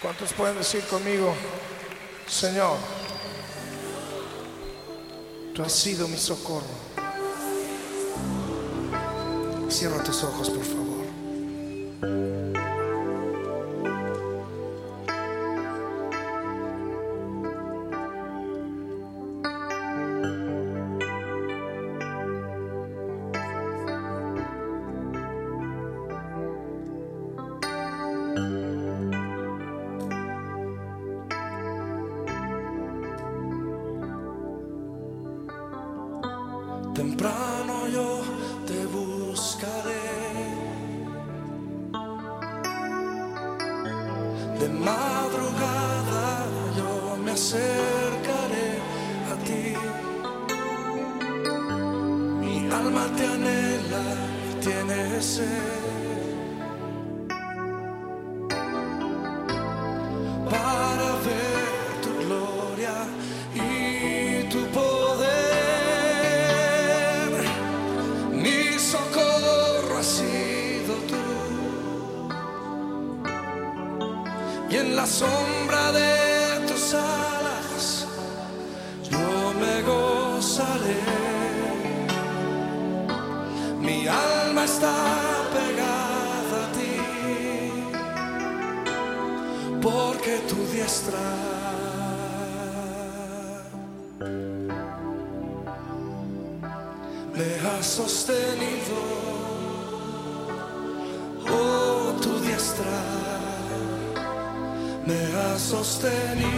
¿Cuántos pueden decir conmigo, Señor, tú has sido mi socorro? Cierra tus ojos, por favor. Temprano yo te buscaré. De madrugada yo me acercaré a ti. Mi alma te anhela y tiene sed. Sombra de tus alas yo me gozaré. Mi alma está pegada a ti porque tu diestra me ha sostenido. Oh, tu diestra me ha sostenido.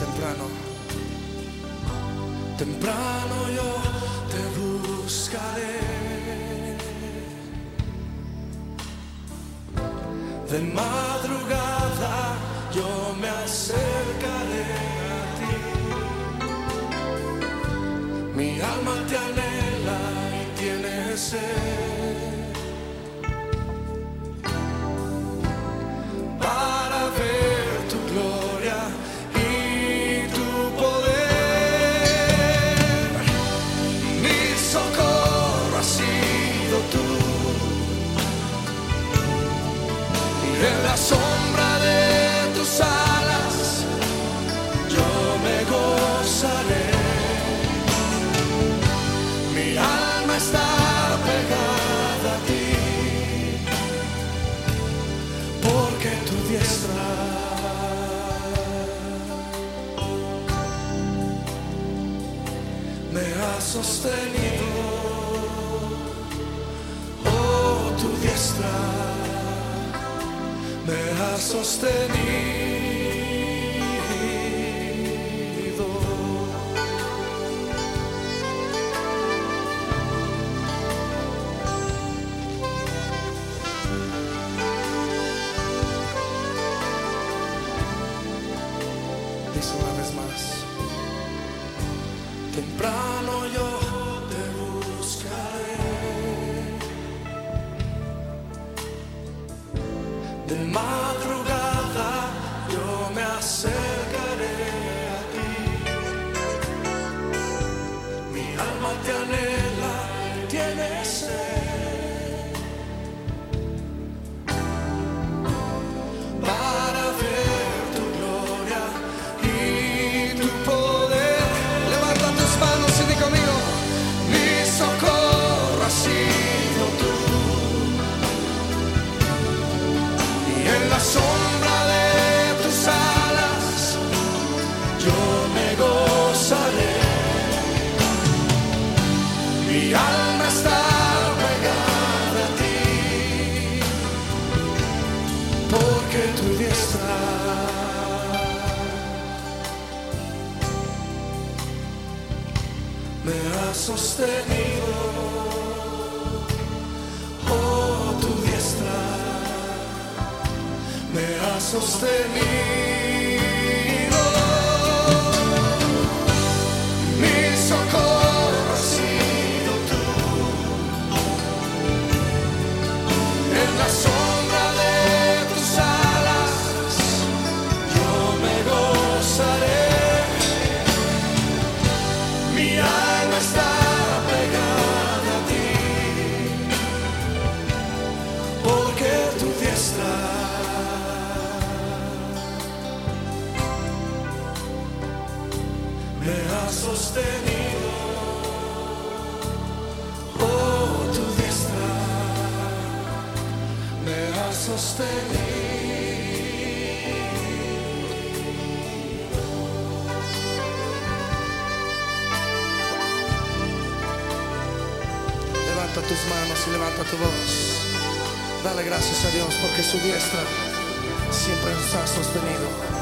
Temprano, Temprano yo te buscaré. De madrugada yo me acercaré a ti. Mi alma te anhela y tiene sed. Alma está pegada a ti. Porque tu diestra me ha sostenido. Oh, tu diestra me ha sostenido. Una vez más. Temprano yo te buscaré. De madrugada yo me acercaré sostenido. Oh, tu diestra me ha sostenido. Sostenido, oh tu diestra me ha sostenido. Levanta tus manos y levanta tu voz. Dale gracias a Dios porque su diestra siempre nos ha sostenido.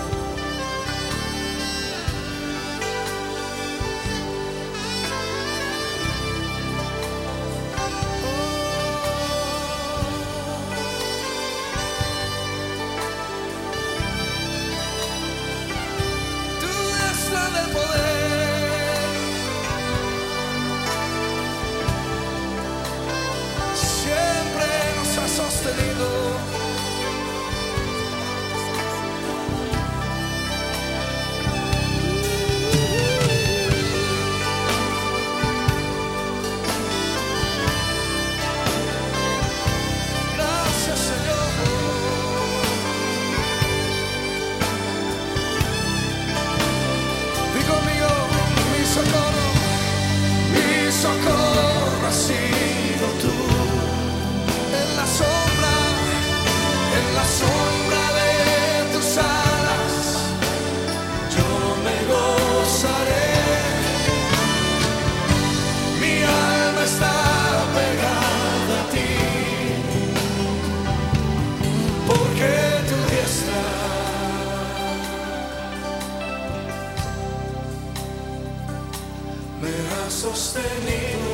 sostenido.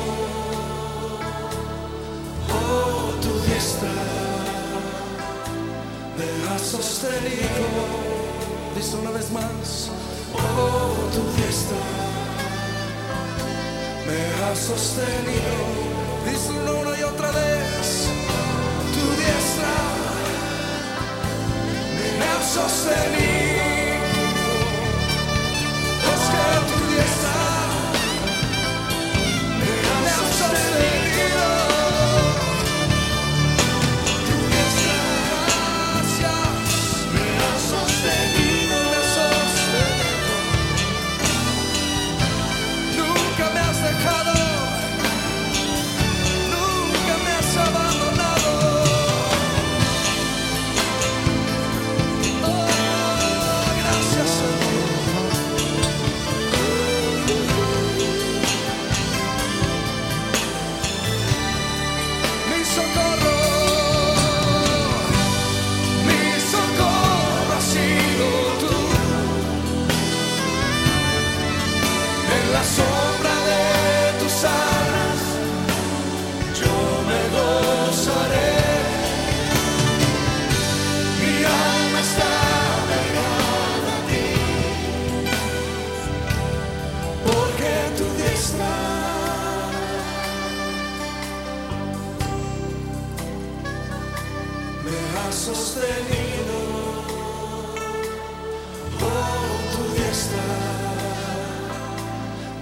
Oh, tu diestra me ha sostenido. Listo una vez más. Oh, tu diestra me ha sostenido. Díselo una y otra vez. Tu diestra me ha sostenido.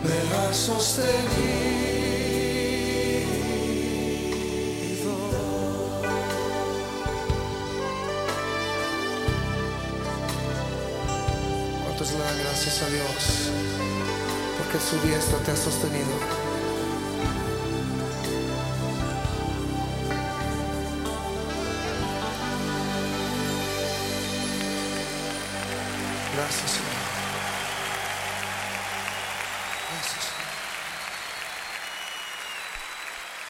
me ha sostenido. ¿Cuántos le dan gracias a Dios? Porque su diestra te ha sostenido. Gracias,